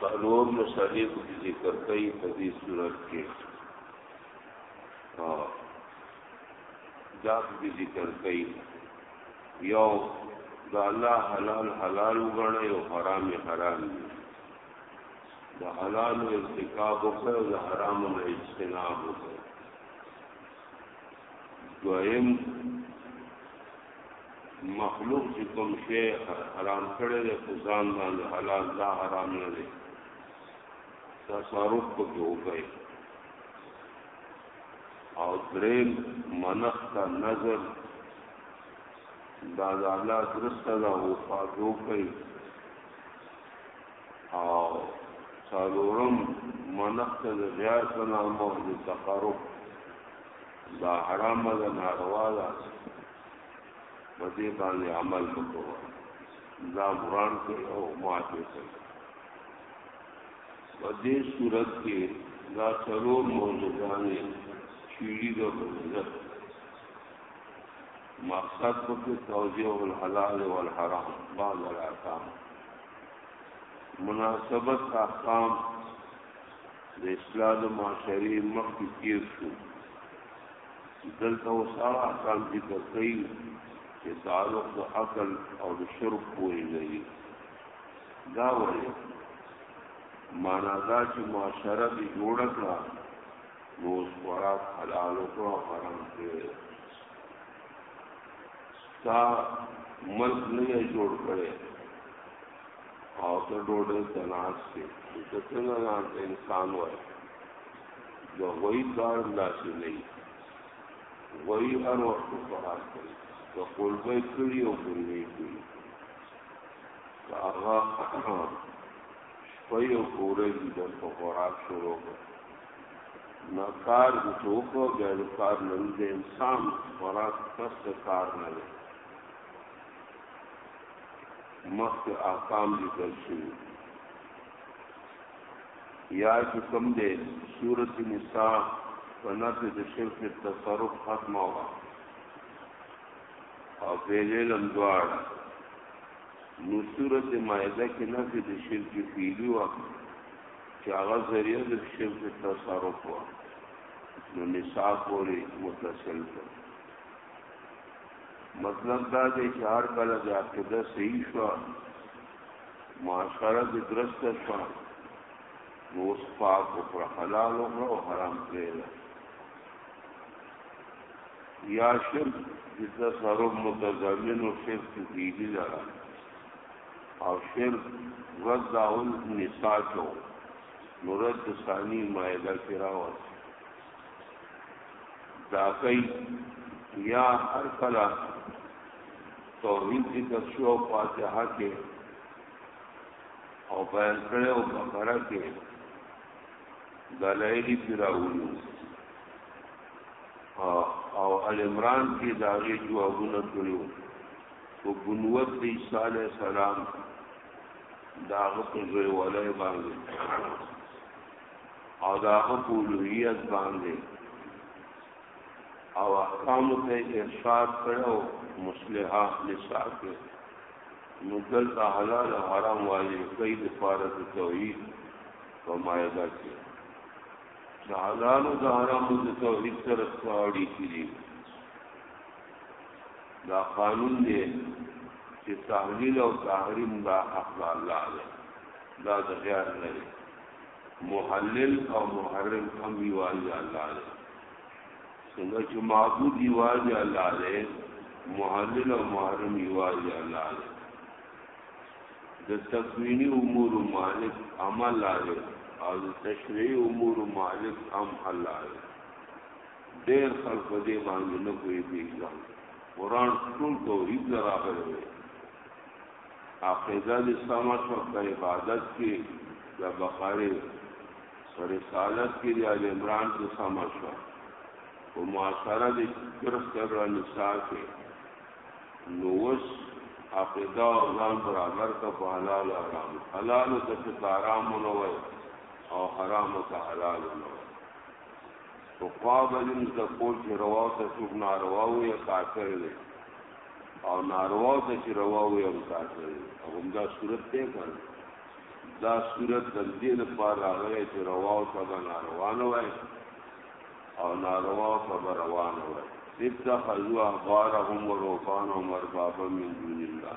څلور مسالې کو دي ذکر کوي په دې صورت کې ها دا دې ذکر کوي یو دا الله حلال حلال وګڼي او حرام حرام دي دا حلال او ارتکاب او دا حرام او اجتناب او دویم مخلوق چې کوم شی حرام کړی دی خو ځان باندې حلال دا حرام نه دی تصرف پکې وکړي او دریم منخ کا نظر دا د الله درست دا وفا وکړي او څلورم منخ کا د غیار سره مو د تقرب دا حرام ده ناروا ده په دې باندې عمل وکړو دا قران کې او ماته کوي په دې صورت کې دا څلور موجودانه چیری د بنزت مقصد په توجیه الحلال والحرام بعض الاحکام مناسبت احکام د اصلاح د معاشري مخ کې تیر شو دلته اوس هغه احکام ذکر کوي چې تعلق د عقل او د شرب پورې لري دا وایي معنا دا چې معاشره دې جوړ کړه نو اوس خوراک حلال او حرام دی تا ملک نه جوړ کړي او ته ډوډۍ ته ناست یې ته څنګه ځان ته انسان وایې د غوی کار داسې نه وي غوی هر وخت خوراک کوي که قلبه یې کړي او ګلوې یې کړي که هغه شپه یې او په ورځ یې درته خوراک شروع کړ نه کار د څه وکړو بیا د کار نه د انسان خوراک کس کار نه دی مخکې احکام ذکر شوي یا چې کوم دی سورت نساء په نفي د شرک تصرف ختمه وه او فعلیل هم دواړه نو سورت مائده کې نفي د شرک فعلی وه چې هغه ذریعه د شرک تصرف وه نو نساء پورې متصل کړ مطلب دا دی چې هر کله د عقیده صحیح شو معاشره د درسته شو نو اوس پاک او پر حلال او پر حرام پرې یا شرک د تصرف متضمن او شرک دی دی لاره او شرک رد اول نساء چو نو رد ثانی مائده کرا واسه دا کوي یا هر کله توحید ذکر شو او فاتحه کې او بیان کړي او بقره کې دلایل پیراولو او ال عمران کې داغه جوابونه کړو او بنوت د عیسی علی السلام داغه په ځای ولای باندې او دا غفولویت باندې او احکام ته ارشاد کړو مصلحه نساء کې نو دلته حلال او حرام والی کوي د پاره د توحید په مایده کې چې حلال او حرام د توحید سره تاړي کړي دا قانون دی چې تحلیل او تحریم دا حق الله دی دا د غیر نه دی محلل او محرم هم یوازې الله دی څنګه چې معبود یوازې الله دی محلل او محرم یوازې الله دی د تکوینی امور مالک عمل لاره او د تشریعی امور مالک هم الله دی ډېر خلک دې باندې نه کوي دي قرآن ټول توحید لراغلی عقیده دې سمه شوه په عبادت کې د بقرې په رسالت کې د آل عمران کې سمه شوه په معاشره دې ګرفت کړه نسا کې نو اوس عقیده او ځان برابر ته په حلال او حرام حلال ته چې حرام نه وای او حرام ته حلال نه وای او قابلن د کول چې روا ته څوک ناروا وي کافر دی او ناروا ته چې روا وي او کار کوي هغه دا صورت ته کړ دا صورت د دې لپاره راغلی چې روا او تبع ناروا نه وای او ناروا او تبع روا نه وای اتخذوا احبارهم ورهبانهم اربابا من دون الله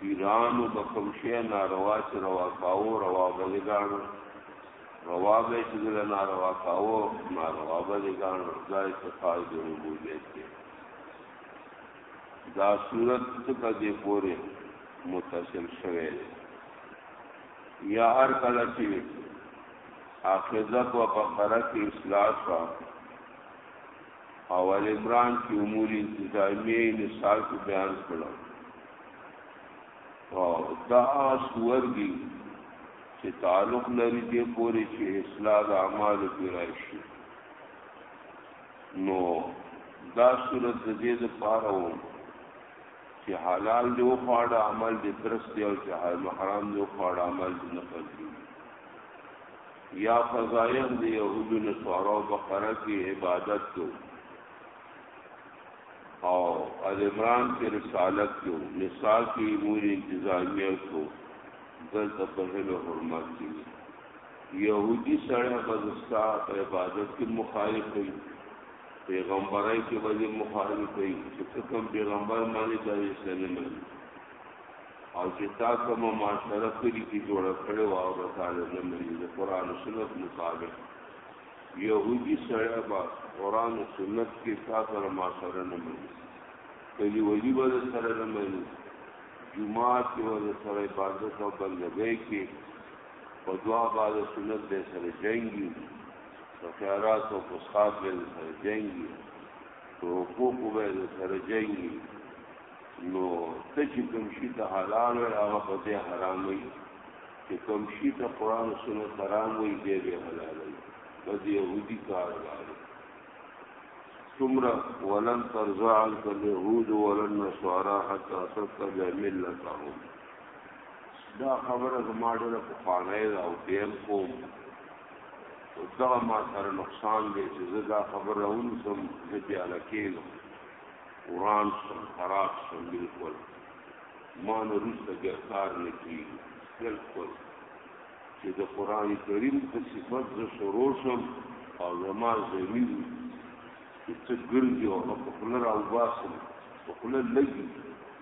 پیرانو د کوم شی ناروا چې روا کاو روا بلګانو روا به چې ناروا کاو ناروا بلګانو ځای څخه د ربوبیت دا صورت څخه دې پورې متصل شوه یا هر کله چې اخذت و بقره کې اصلاح شو او ال عمران کې امور انتظامیه نصاب کې بیان کړو او دا صور دي چې تعلق لري دې پورې چې اصلاح اعمال کې راشي نو دا صورت د دې لپاره و چې حلال دی او خواړه عمل دې درست دی او چې حرام دی او خواړه عمل دې نه کوي یا فضایح دی یهود نه سوارو بقره کې عبادت کو او ال عمران کې رسالت کو نساء کې امور انتظامیه کو دلته په هلو حرمت کې یهودي سړی به ستا په عبادت کې مخالف وي پیغمبرای کې به دې مخالف وي چې کوم پیغمبر باندې دا یې سلیم او چې تا کوم معاشره کړی چې جوړ کړو او د طالب نه مې د قران او سنت مطابق یهودي سره با قران او سنت کې تاسو سره ما سره نه مې کلی ولی ور سره نه مې جمعه کې ور سره عبادت او بندګۍ کې په دعا بعد سنت به سره جنگي په خیرات او په صحاب به سره جنگي په حقوق به سره جنگي نو ته چې کوم شي ته حلال وي هغه په دې حرام وي چې کوم شي ته قران او سنت حرام وي دې به حلال وي په دې يهودي کار وایي څومره ولن ترضى عنك اليهود ولا النصارى حتى تتبع ملتهم دا خبره زما ډېره پخوانۍ ده او بیم کوم او دغه ما سره نقصان دی چې زه دا خبره ونیسم زه بیا لکېږم وران شم خراب شم بلکل ما نه وروسته ګرفتار نه کېږي بلکل چې د قرآن کریم په صفت زه شروع شم او زما ضمیر چې څه ګرځي او په خوله راوباسم په خوله لګي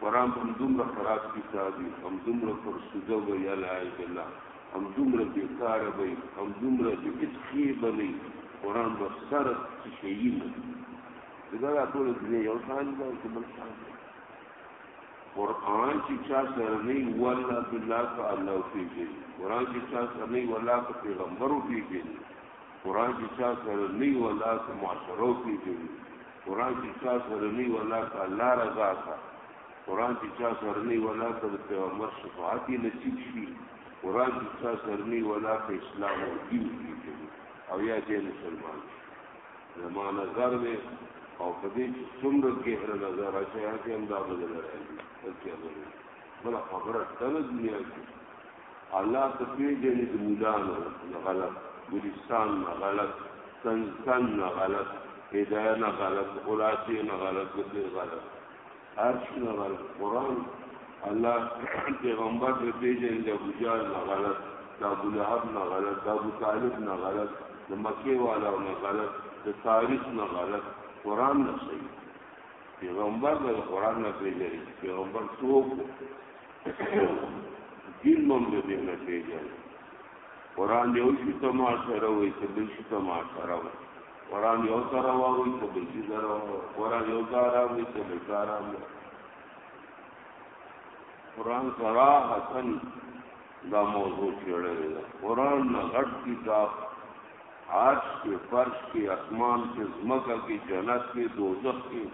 قرآن همدومره خراب کتاب وي، همدومره فرسوده وي، العیاذ بالله، همدومره بېکاره وي، همدومره چې هېڅ ښې به نه وي، قرآن به سره څه شيي نه وي. ځکه دا ټوله دنیا یو شان ده او چې بل شان ده. قرآن چې چا سره نه وي، والله بالله په الله وپېژني، قرآن چې چا سره نه وي، والله په پیغمبر وپېژني. قران چې چا سره نه وي الله ته معاشره کوي قران چې چا سره نه وي الله ته الله رضا کا قران چې چا سره نه وي الله ته پیغمبر شفاعت نصیب شي قران چې چا سره نه وي الله ته اسلام او دین کوي او یا دې مسلمان زما نظر دی او په دې چې څومره ګهر نظر اچي هغه هم دا بدل راځي بلکې بل خبره تل دنیا کې الله ته پیژنې د مولا نه غلط ګلستان نه غلط سنسن نه غلط هدایه نه غلط خلاصې نه غلط ګلې غلط عرش نه غلط قرآن الله پیغمبر ته پیژنې د ابو جهل نه غلط د ابو لهب نه غلط د ابو طالب نه غلط د مکې والا نه غلط د تاریخ نه غلط قرآن نه صحیح پیغمبر د قرآن نه پیژنې پیغمبر څوک دین مم د دې نه پیژني قران یو شي تما سره وي چې بل شي تما سره وي قران یو سره وي چې بل شي سره وي قران یو سره وي چې بل سره وي قران سره حسن دا موضوع چیړل ده قران نه غټ کتاب عرش کې فرش کې اسمان کې زمکه کې جنت کې دوزخ کې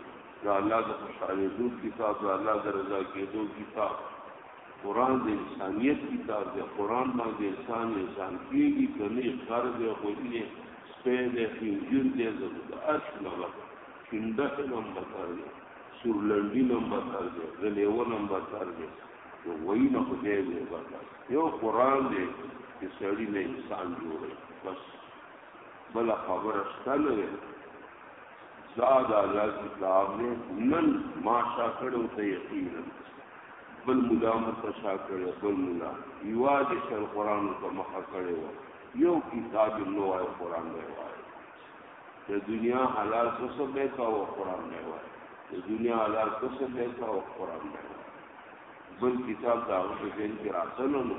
دا الله د خوشاله دو کتاب دا الله د رضا کېدو کتاب قران د انسانيت کتاب دی قران باندې انسان انسان کیږي کني خر دی خو یې سپه دی خنجر دی زړه اش لغه کنده نم بتر دی سورلندی نم بتر دی غلیو نم بتر دی نو وای نه خو دی دی یو قران دی چې سړی نه انسان جوړي بس بل خبره ستنه دا د الله کتاب دی نن ما شا کړو ته یقینا بل مولا متشا کړو بل مولا یواز شل قران ته مخه کړو یو کتاب نو آی قران دی وای د دنیا حلال څه څه به تا و قران دی وای د دنیا حلال څه څه به تا و قران دی بل کتاب دا اوس دین کې راځنه نو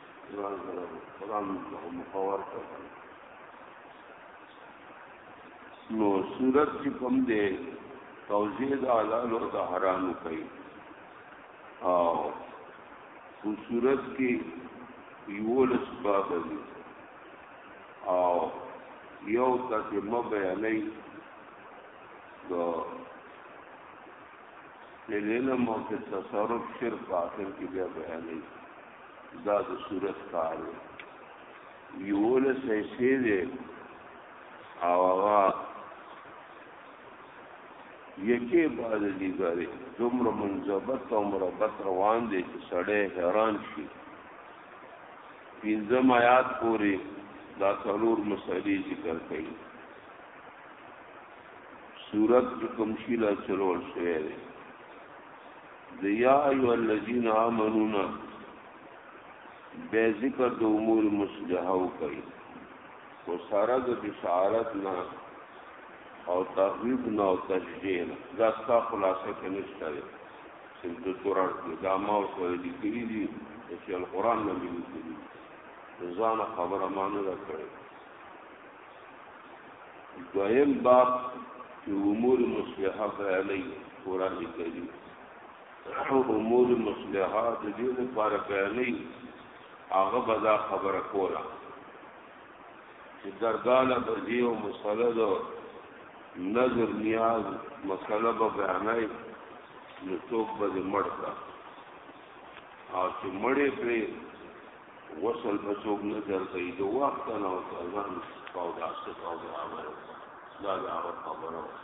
ځان سره قرآن له مخور کړ نو صورت کې کوم دی توجیه د حلال او د حرام کوي او په صورت کې یو لس باب دی او یو تاسو مبه علی د لیلې نو مو ته تصرف شرک اخر کې بیا بیانې دا د صورت کار دی یولس حصې دی او هغه یکې بعد دیګرې دومره منضبط او مربط روان دی چې سړی حیران شي پنځم آیات پورې دا څلور مسئلې ذکر کړي صورت کوم شي لا چلول شوی دی د یا ایو الذین آمنونا به ذکر د امور مصلحه او کوي او سره د بشارت نه او تغیب نه او تشجیع نه دا ستا خلاصه کې نشته دی چې د قرآن کې دا ما او سره دي کړي دي چې القرآن نه دي کړي ځان خبره مانو را کړی دویم باب چې امور مصلحه بیانوي قران کریم امور مصلحه د دې لپاره بیانوي هغه به دا خبره کوله چې درګاله به یو مسله ده نظر نیاز مسله به بیانای نو څوک به مړ کړه او چې مړې پرې غسل به څوک نه درکوي د وخت نه او ځان او د عاشق او برابر دا د هغه خبره وه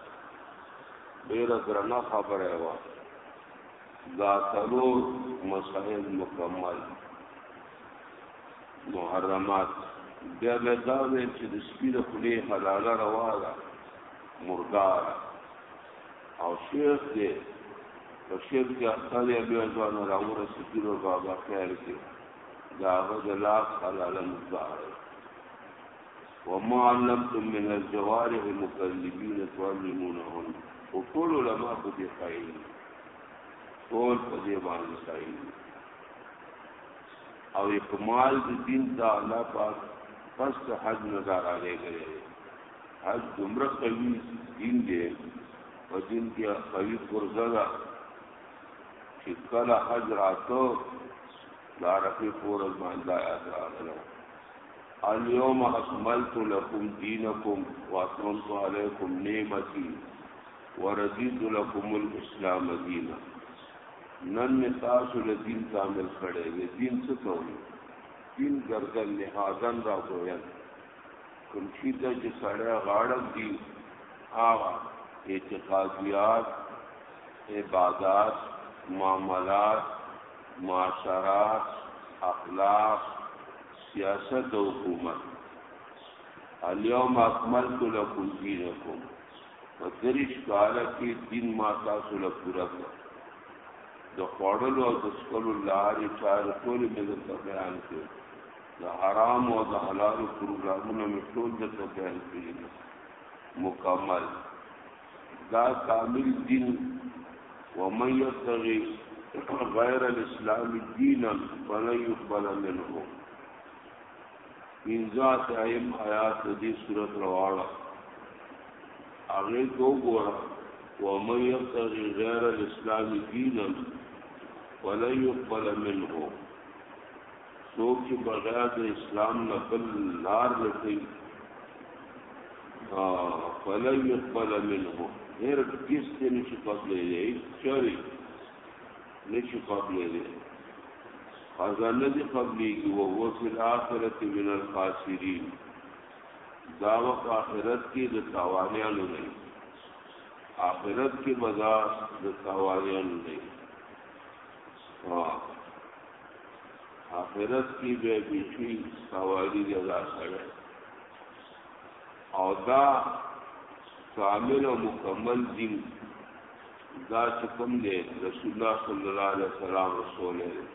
ډېره درنه خبره وه دا څلور مسائل مکمل محرمات بیا به دا ویل چې د سپي د خولې حلاله روا ده مرداره او شیخ دې په شیخ کې اخته دی بیا ځوان راوره سپیرو بابا خیر کې دا هغه د لاس حلاله مبارک وما علمتم من الجوارح مكلبين تعلمونهن وكل علماء په دې قائل ټول په دې باندې قائل او اکمال د دین دا الله پاک پس حج نظر علی کړی حج دومره قوي دین دی په دین کې قوي قرضه ده چې کله حج راته د عرفې په ورځ باندې آیات راغله اليوم اکملت لكم دينكم واتممت عليكم نعمتي ورضيت لكم الاسلام دينا نن می تاسو له دین کامل کړی دی دین څه کوي دین ګرځن نهادن را کوي کوم چې ته چې سړی غاړم دی هغه اعتقادیات عبادات معاملات معاشرات اخلاق سیاست او حکومت اليوم اکملت لكم دينكم پدریش کال کې دین ما تاسو له پورا کړ د خوړلو او د سکلو لارې چارې ټول مې ته بیان کړ د حرام او د حلال پروګرامونه مې ټول د ته بیان کړی دي مکمل دا کامل دین ومن یبتغي غیر الاسلام دینا فلن يقبل منه من ذات ایم آیات دې صورت رواړه هغه کو ګورا ومن یبتغي غیر الاسلام دینا فلن يقبل منه څوک چې بغیر د اسلام نه بل لار لټوي فلن يقبل منه هر کس ته نشي قبلې دی چاري نشي قبلې دی خزانه دي قبلې کې او هو فی الاخرته من الخاسرین دا وخت آخرت کې د تاوانیانو نه آخرت کې بازار د تاوانیانو نه آخرت کې به بیخي سواری جزا سره او دا کامل او مکمل دین دا چې کوم دی رسول الله صلی الله علیه وسلم رسول دی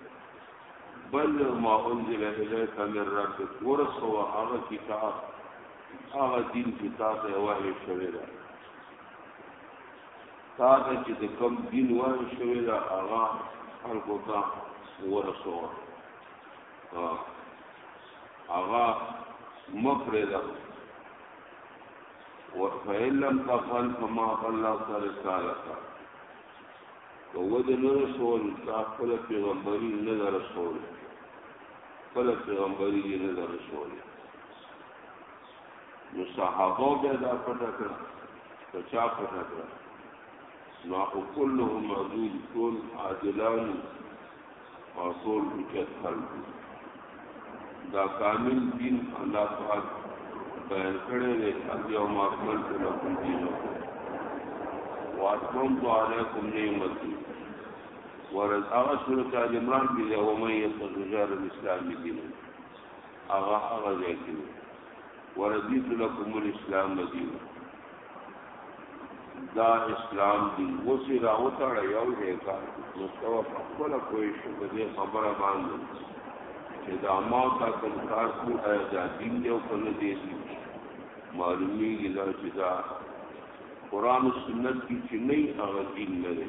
بل ما انزل الیک من ربک ورسو هغه کتاب هغه دین کتاب یې وحی شوی دی تا ته چې د کوم دین وای شوی دا هغه خلکو ته ورسوه هغه مفره ده وفعل لم تفعل فما بلغت رسالته کوه د نور رسول تا خپل پیغمبري نه در رسول خپل پیغمبري نه در رسول نو صحابه بیا دا پټه کړه په چا پټه کړه ما کلهم عدول ټول عادلان او ټول اوچت خلق دا کامل دین الله پاک بیان کړی دی ایا ما خپل لکم دین واتمم تو علیکم نعمتی ورز هغه سورۃ ال عمران کې یو مې یتغیر الاسلام دین هغه هغه ځای کې وردیت لکم الاسلام دین دا اسلام دین وسی راوتاړه یو ځای کا مستوى خپل کوی شو په دې خبره باندې چې دا ما تا کوم کار کو آیا دا دین دی او کنه دی معلومی دا چې دا قران او سنت کې چې نه هغه دین نه دی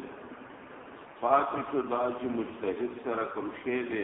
فاتح دا چې مجتهد سره کوم شی دی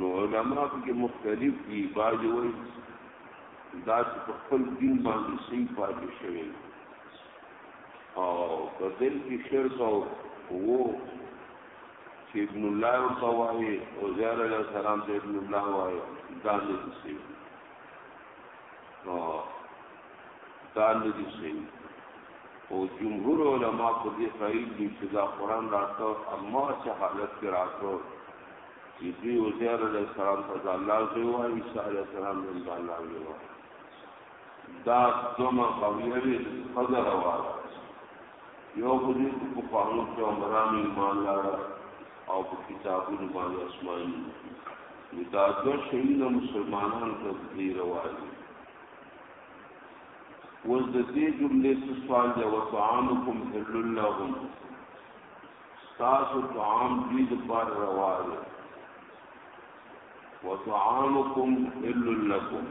نو علما پکې مختلف دي باج وایي دا چې په خپل دین باندې صحیح پاتې شوی او په دل کې شرک او وو چې ابن الله او توای او زهر علیه السلام ته ابن الله وای دا نه دي صحیح نو دا نه دي صحیح او جمهور علما په دې قائل دي چې دا قران راته اما چې حالت کې راځو چې دوی عزیر علیه السلام ته د الله زوی و عیسی علیه السلام هم د الله زوی و دا دومره قویه وي قدر وه یو خو دې په قانون کې عمران ایمان لاره او په کتابونو باندې اسماني نو دا دو شهید مسلمانان ته دې روایي وز د دې جملې څه سوال دی وطعامکم حلل لهم ستاسو طعام دې د پار روا دی وطعامکم حل لکم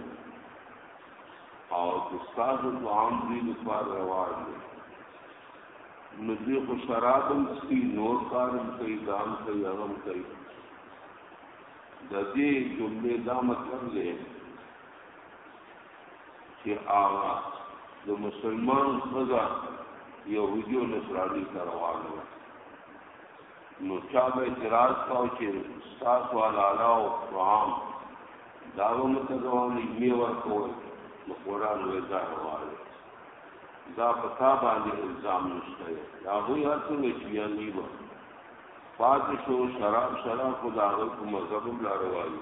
او ستاسو طعام دې د پار روا دی نو دې خو شرابم سي نور کارم کوي دام کوي هغه کوي د دې جملې دا مطلب دی چې هغه د مسلمان خزا يهودي او نصراني ته روانه وه نو چا به اعتراض کاو چې تاسو علالا او قرآن دا به مترواني می ورکول نو قرآن وې دا روانه دا پتا باندې الزام نشته دا وی هر څه چې یانګي وه پاتې شو شراب شراب خدا غو مذهب لا رواني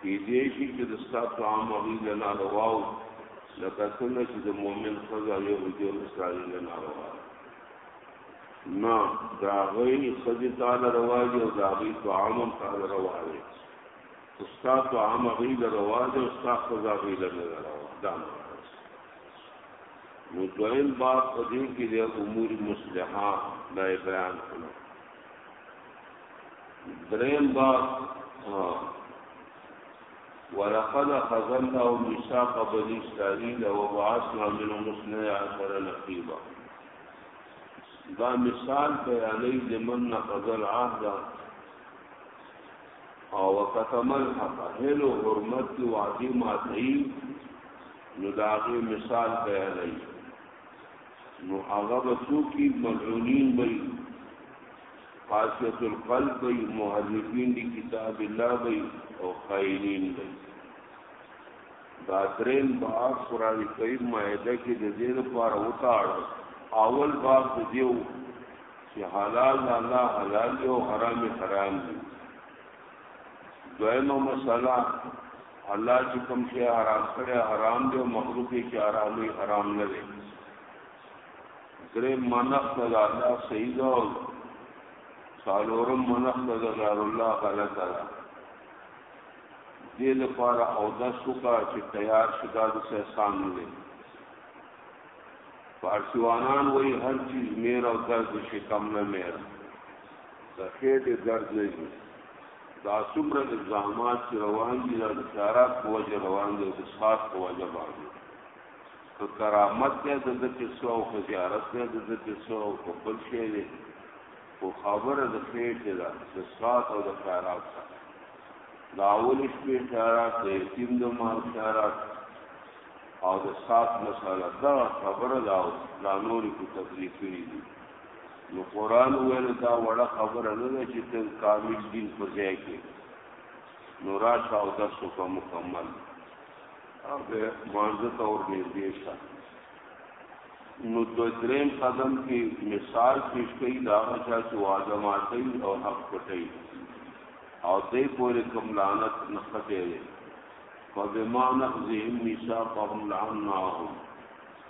کېدای شي چې د ستا طعام هغوی له نارواو لکه څنګه چې د مؤمن ښځه او یهودي او نصراني له ناروا نه د هغوی ښځې تاله روا دي او د هغوی طعام هم تاله روا دی خو ستا طعام هغوی له روا دی او ستا ښځه هغوی له نه روا دا نو دویم باب په دې کې د امور مصلحه دا بیان کړو دریم با ولقد خزلنا ميثاق بني اسرائيل وبعثنا منهم اثني عشر نقيبا دا مثال بیانې لمن نقض العهد او وکتمل حق هلو حرمت کی وعدی ماتی نو داغی مثال بیانی نو هغه به څوکي ملعونین وي قاسیت القلب وي محرفین دی کتاب الله وي او خائنین وي دا درین باب قرآن کریم مائده کې د دې لپاره وتاړ اول باب د دیو چې حلال الله حلال دی او حرام حرام دی دویمه مسله الله چې کوم شی حرام کړی حرام دی او مخلوق یې چې حرام دی حرام نه دی درې منخ د الله صحیح ده او څلورم منخ د غیر الله غلط ده دې لپاره او د سوکا چې تیار شګه د احسان نه دی فارسیوانان وایي هر چیز میر او درد شي کم نه میر د خېټې درد نه وي. دا څومره اقدامات چې روان دي دا د خیرات په وجه روان دي او د سخاط په وجه باندې که کرامت دی د ده کې څه او که زیارت دی د ده کې څه او که بل شی دی خو خبره د خېټې ده د سخاط او د خیرات سره د اولې شپې خیرات د یتیم د مال خیرات او د سات مساله دا خبره دا دا نورې په تفریح کړي دي نو قران ویل دا وړه خبره نه ده چې ته کامل دین په ځای کې نو راشه او درس وکړه مکمل او به مانځه ته ور نږدې شه نو د دریم قدم کې مثال پیش کړي دا هغه چې واده ماتي او حق پټي او دې پورې کوم لعنت نه خته وي فبما نقضهم ميثاقهم لعناهم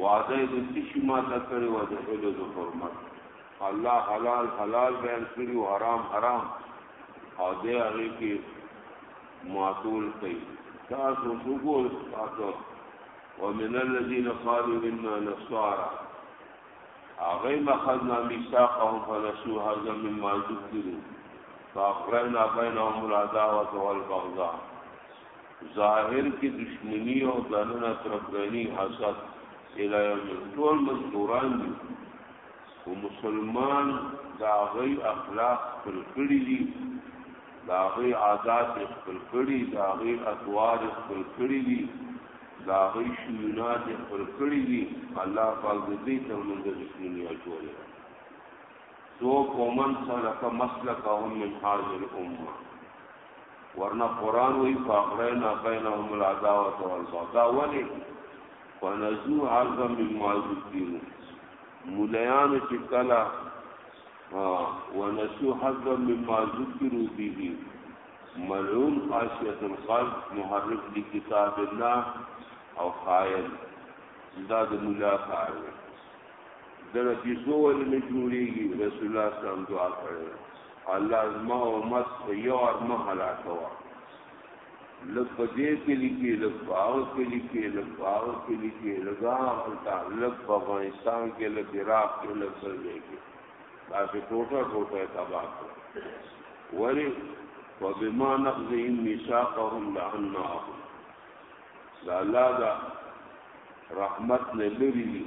وعده یې د څه شي ماته کړې وه؟ د هیلو د حرمت. الله حلال حلال بیان کړي او حرام حرام او دی هغې کې معطول کوي تاسو وګور تاسو ومن الذين قالوا انا نصارى هغه مخذنا ميثاقهم فنسوا هذا مما ذكروا فاغرينا بينهم العداوه والبغضاء ظاهر کې دشمنی او دننه تربګنی حسد الایو ټول مذکوران دي او مسلمان دا غي اخلاق پر کړی دي دا غي عادات پر کړی دا غي اطوار پر کړی دي دا غي شونات پر کړی دي الله پاک دې تر موږ د دشمنی اچولې تو قومن سره کا مسلک هم من حاضر امه ورنه قران وی فاقرینا بینهم العداوه والبغضاء ولی فنزو حظا مما ذکروا مولایان چې کلا ونسو حظا مما ذکروا به ملعون خاصیت القلب محرف لکتاب الله او خائن دا د مولا کار دی دغه چې سو ولې نه جوړیږي رسول الله صلی الله علیه وسلم دعا کړې الله زما امت په یو ار مه هلاکوا لږ په دې کې لیکي لږ په هغه کې لیکي لږ په هغه کې لیکي لږ هلته لږ په افغانستان کې لږ عراق کې لږ څه ځای کې داسې ټوټه ټوټه یې تباه کړه ولې وبما نقضهم ميثاقهم لعناهم دا الله دا رحمت نه لري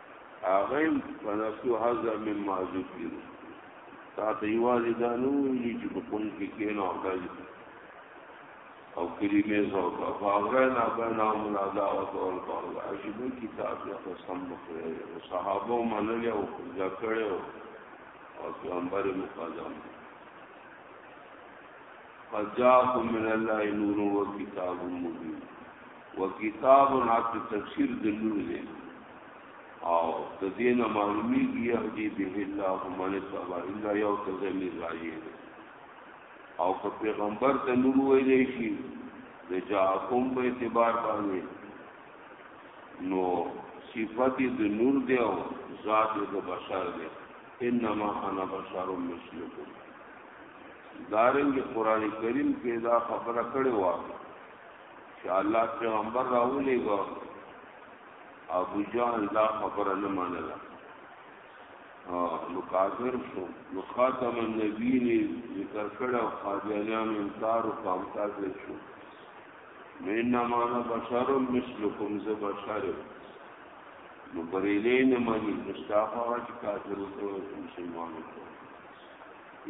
هغه فنسو هذا مما ذکر تا ته یوازې دا نو ویلي چې په کون کې کېنو او کاج او کلمې زو کا فاغره نه بنا منادا او تول پر عجیب کتاب یا قسم بخره او صحابه منل او ذکر او پیغمبر مقدم قد جاءكم من الله نور وكتاب مبين وکتاب العبد تفسیر د نور دی او د دین معلومی کیه دی به الله من صبر الا یو تزمی راځي او په پیغمبر ته نور ویلې شي د جاءکم په اعتبار باندې نو صفت د نور دی او ذات د بشر دی انما انا بشر مثلکم دارنګ قران کریم کې دا خبره کړې وه چې الله پیغمبر راولېږه ابو جهل دا خبره نه منله نو کافر شو نو خاتم النبی نه ذکر کړه قاضیان انکار او کامتاز شو مې نه معنا بشر مثلکم ز بشر نو بریلې نه مانی مستعفا چې کافر ته مسلمان شو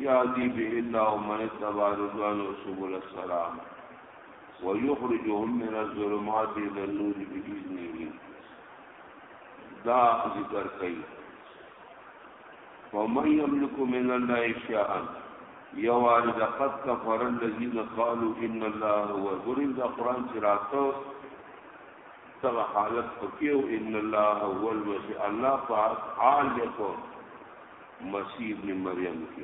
یا دی به الله من تبارک و سبحان السلام ويخرجهم من الظلمات الى النور باذنه دا ذکر کوي ومن يملك من الله شيئا يوال لقد كفر الذين قالوا ان الله هو ورن دا قران چې راته تر حالت پکې او ان الله هو المسيح الله پاک عالم مسیح ابن مریم کې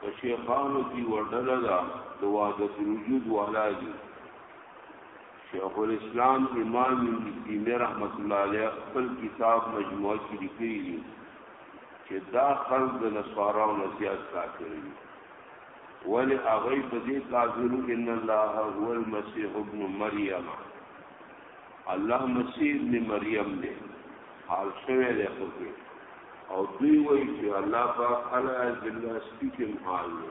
په شیخانو کی وډله ده د وحدت الوجود والا دي شیخ الاسلام امام ابن تیمیه رحمت الله علیه خپل کتاب مجموعه کې لیکلي دي چې دا خلق د نصاراو نه زیات کافر دي ولی هغه په دې کافرو ان الله هو المسيح ابن مریم الله مسیح ابن مریم دی حال شوه دی خو او دوی وایي چې الله پاک علی ذل سپیکم حال دی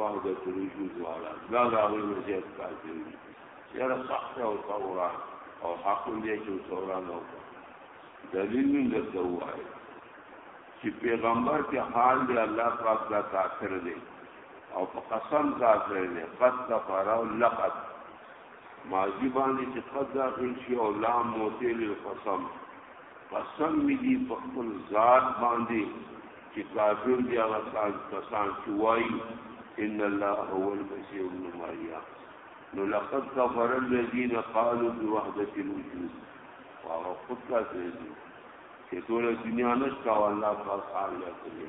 وحده الوجود والا دا دا غوی مزید کافر دی یاره سخت او توران او حق دی چې توران او دلیل من درته وایي چې پیغمبر کې حال دی الله پاک دا کافر دی او په قسم کافر دی قد کفر او لقد ماضی باندې چې قد داخل شي او لام موتیل القسم قسم می دی په خپل ذات باندې چې کافر دی هغه سان کسان چې وایي ان الله هو المسيح ابن مريم نو لقد كفر الذين قالوا بوحدة الوجود وهو خود کافر دی چې ټول دنیا نشته او الله پاک حال لري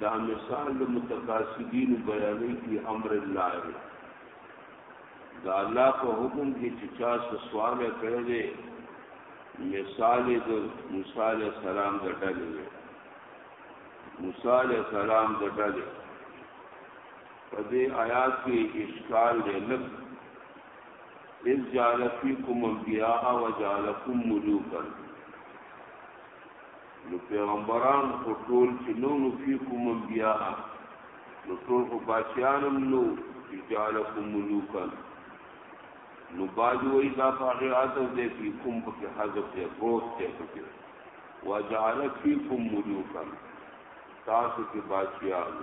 دا مثال د متقاصدینو بیانوي په امر الله دا الله په حکم کې چې چا څه سوال کړی دی مثال د موسی علی السلام د ډلې موسی علی السلام د ډلې په دې آیات کې اشکال دی لږ اذ جعل فیکم انبیاء و جعلکم ملوکا نو پیغمبران خو ټول چې نو نو فیکم انبیاء نو ټول خو بادشاهانم نو چې جعلکم ملوکا نو باج وای دا هغه عادت دی چې کوم په کې حذف دی پروت دی په کې وجعل فیکم ملوکا تاسو کې بادشاهان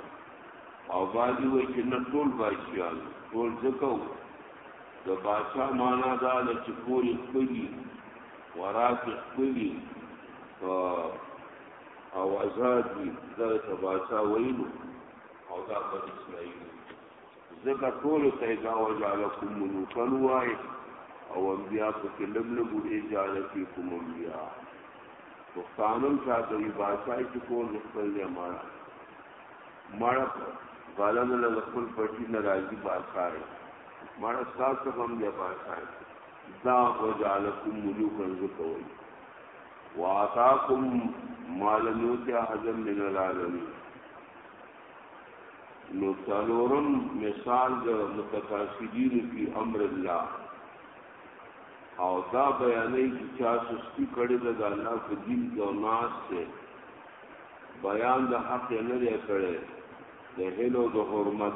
او باج وای چې نه ټول بادشاهان ټول ځکو د بادشاہ معنا دا چې پوری خپلی وراک خپلی په اوازات دي دا ته باچا ویلو او دا په اسرائیل زکه ټول ته دا وجالکم ملوکن وای او انبیاء په کې لګ لګ وې جاله کې کوم انبیاء مختانم چاته وی باچا چې کول خپل دی ماړه ماړه غالن له خپل پټی ناراضي باچا ماړه تاسو هم دی باچا دا وجعلکم ملوکا زکوي واتاکم مال نوتیا حضر من العالمین نو څلورم مثال د متکاسبین فی امر الله او دا بیانې چې چا سستی کړی د الله په دین کې او ناس ته بیان د حق نه لري کړي د هلو د حرمت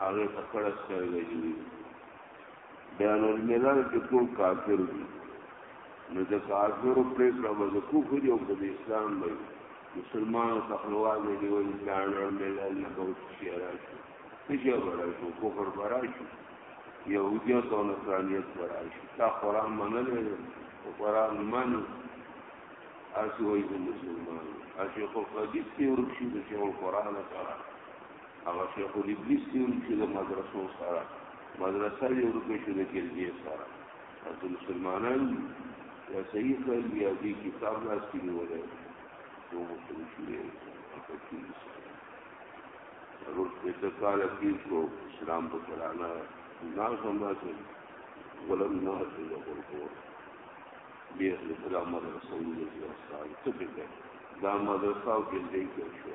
هغه ته کړه سترګې دي بین الملل کې ټول کافر دي نو د کافرو پرېکړه به د کفر او د اسلام وي مسلمانو تقلوا دې نیول بین الملل نه به شي راشي څه به راشي کفر به راشي یهودیت او نصرانیت به راشي دا قرآن منل دی او قرآن مني هسې وایي د مسلمانو هسې خو حدیث کې ورک شي د شیخ القرآن سره هغه شیخ الابلیس دی چې د مدرسو سره مدرسه یې ورکه شو د ګرځې سره د مسلمانان یا صحیح خل یا دې کتاب لاس کې نیولای نو مسلم شوی په کې ضرور دې د کال کې کو اسلام په کرانا نه سماسي ولم نه چې د ورکو دې د مدرسې یې سره څه دا مدرسه او ګرځې کې شو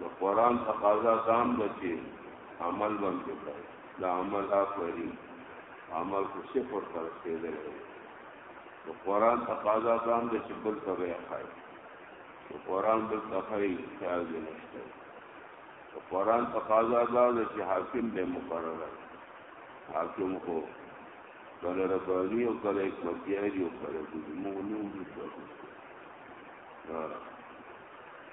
د قران تقاضا دام ده چې عمل باندې وکړي دا عمل آفرین عمل خو صفر ته رسېدلی دی د قران تقاضا دام ده چې بل ته وي خای د قران بل ته خای خیال دې نشته د قران تقاضا دا ده چې حاکم دې مقرر حاکم خو کله ربانی او کله حکمتیاری او کله دې موږ نه وځو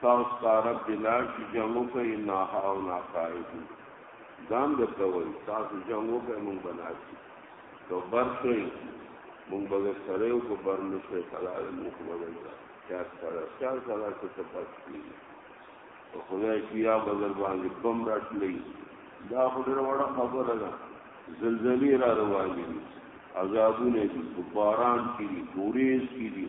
تاسو ته رب بلال چې جنګ وکړي نه او نه قائد دام درته وایي تاسو جنګ وکړئ مونږ به ناسي که بر شئ مونږ به در سره یو که بر نه شئ خلا د مونږ به دلته چار سره چار سره څه ته پس کېږي په خدای چې یا به در باندې بم راتلئ دا خو ډېره وړه خبره ده زلزلې را روانې دي عذابونه دي باران کېږي ګورېز کېږي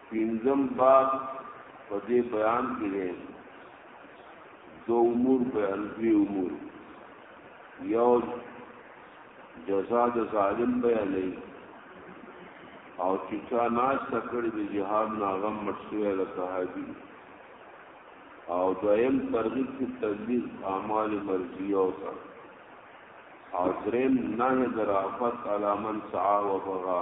پنځم باب په دې بیان کې دی دو امور بیان دوی امور یو جزا د ظالم بیانې او چې چا ناش تکړه د جهاد ناغم مرشوه له صحابي او دویم ترغیب کی تبلیغ اعمال مرضیه او تا او دریم نه درافت علامن سعا و بغا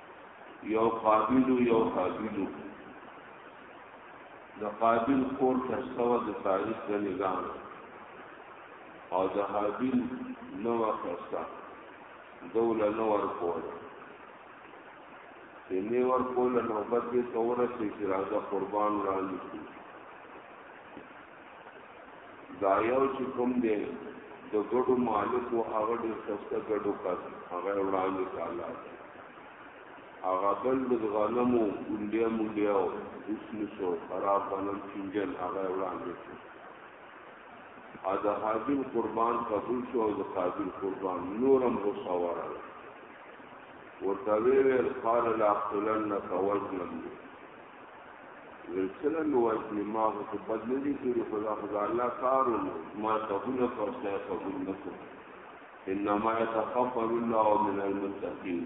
یو قابل یو قابل د قابل کور خستوه د تاریخ د نظام او د حابل نو خستا دوله نو ورکول چې نو ورکول نو بد دې تور سي چې راځه قربان وړاندې دا یو چې کوم دی د ګډو مالک او هغه د سسته ګډو کس هغه وړاندې تعالی هغه بل د غنمو ګونډیا مونډیا او اوس نشو خراب غنم چنجن هغه وړاندې شو ا د حاضر قربان قبول شو او د قابل قربان نورم هو سواره ورته ویل قال لا اقتلنك وزنا ورسره نو وایي ما خو بد نه دي کړي خو دا خدا الله کار نو ما قبول کړ ځای قبول نه کړ انما يتقبل الله من المتقين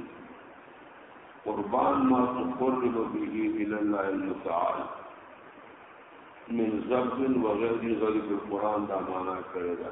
قربان ما تقرب به الى الله المتعال من ذنب وغير غريب القران دا معنا کړی دا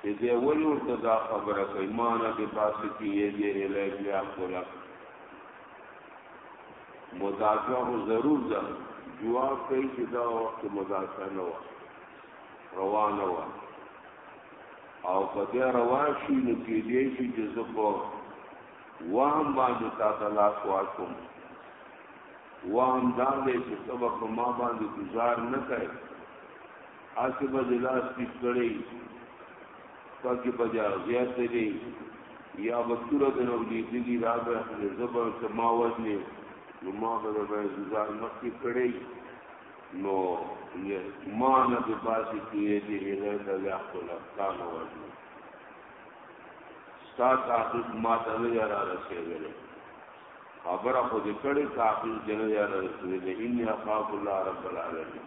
چې دی ولې ورته دا خبره کوي ما نه دې باسي چې یې دې الی بیا خپله مدافع خو ضرور ده جواب کوي چې دا وخت مدافع نه وه روانه وه او په دې روان شي نو کېدای شي چې زه په وهم باندې تا ته لاس واچوم وهم دا دی چې ته به په ما باندې ګزار نه کوې هسې به دې لاس ټیټ کړی پکې به دې اغزیات دی یا به توره د نولیدلي را به اخلې زه به ورته ما وژنې نو ما به د باید ځان مخکې کړی نو ما نه به باسي چې دې هغه ته د خپل افکار وژنې ستا تعقیق ما ته نه را رسېدلی خبره خو دې کړې تعقیق دې نه را رسېدلی اني اخاف الله رب العالمین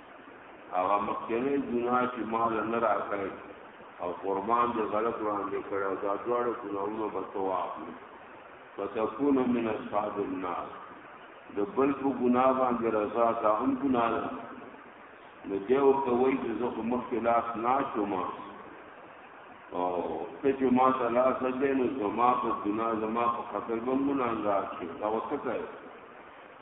هغه مخکنی ګناه چې مال نه راکړي او قربان دې غلط وړاندې کړي او دا دواړه ګناهونه به تو اخلي فتكون من اصحاب النار د بل په ګناه باندې رضا دا هم ګناه ده نو دی ورته وایي چې زه خو مخکې لاس نه شوم او ته چې ما ته لاس اچوې نو زما په ګناه زما په قتل به هم ګناهګار شي دا ورته کوي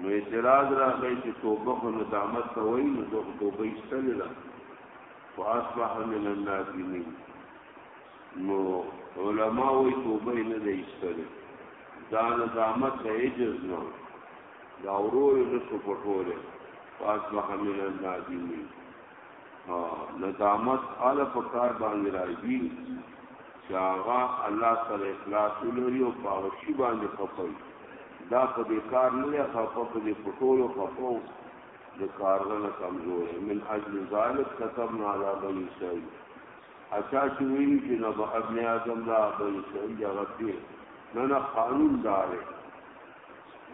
نو اعتراض راغی چې توبه خو ندامت ته وایي نو دغه توبه ایستلې ده فاصبح من النادمین نو علما وایي توبه یې نه ده ایستلې دا ندامت د عجز نه دا ورور یې نه شو پټولی فاصبح من النادمین ندامت اله په کار باندې راځي چې هغه الله سره اخلاص ولري او په هغه شي باندې خفه وي دا په دې کار نه دی خفه په دې په ټولو خفه و د کارغه نه کمزوری من اجل ذلک كتبنا على بني اسرائيل اچا چې ویلي چې نه به ابن آدم لا بني اسرائيل هغه دی نه نه قانون دار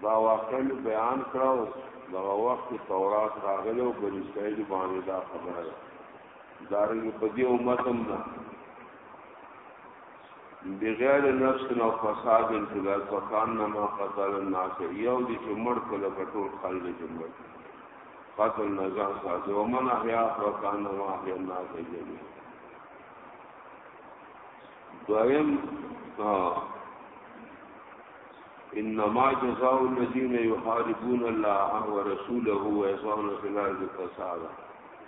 دا واقعا بیان کړو دغه وخت تورات راغلی او بني اسرائيل باندې دا خبره دارنګ په دې امتم نه بغیر نفس نو فساد انتظار فکان نما قتل الناس یو دې چې مړ کله کټور خلک دې مړ قتل نزا ساز او من احیا فکان نما احیا الناس جميعا دویم انما جزاء الذين يحاربون الله ورسوله ويسعون في الارض فسادا